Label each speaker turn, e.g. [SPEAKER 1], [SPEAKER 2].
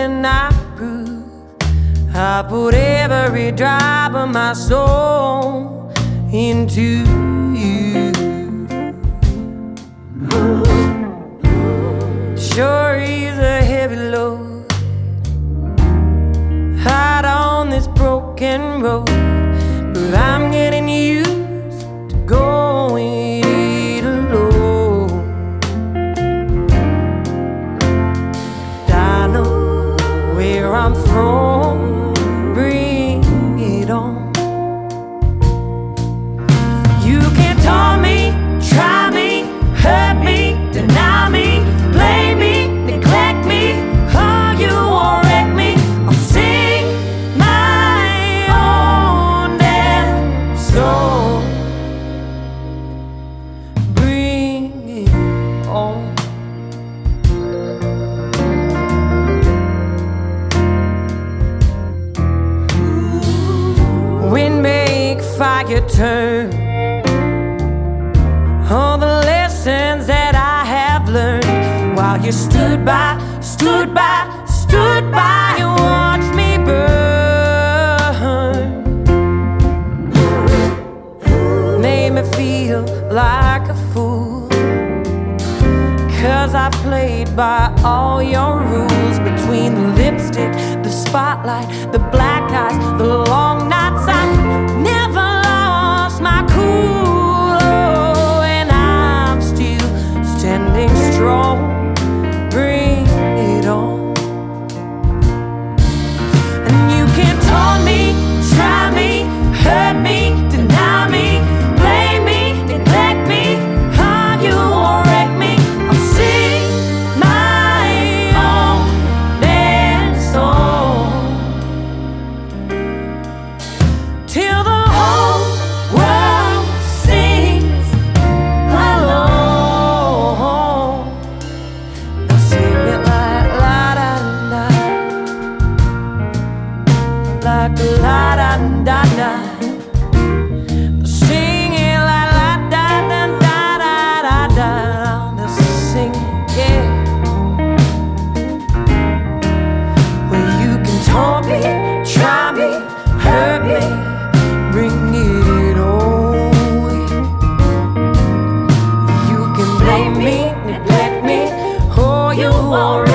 [SPEAKER 1] else can I prove? I put every drop of my soul into you. Sure is a heavy load out on this broken road, but I'm getting used fire turn. All the lessons that I have learned while you stood by, stood by, stood by, you watched me burn. Made me feel like a fool. Cause I played by all your rules between the lipstick, the spotlight, the alright.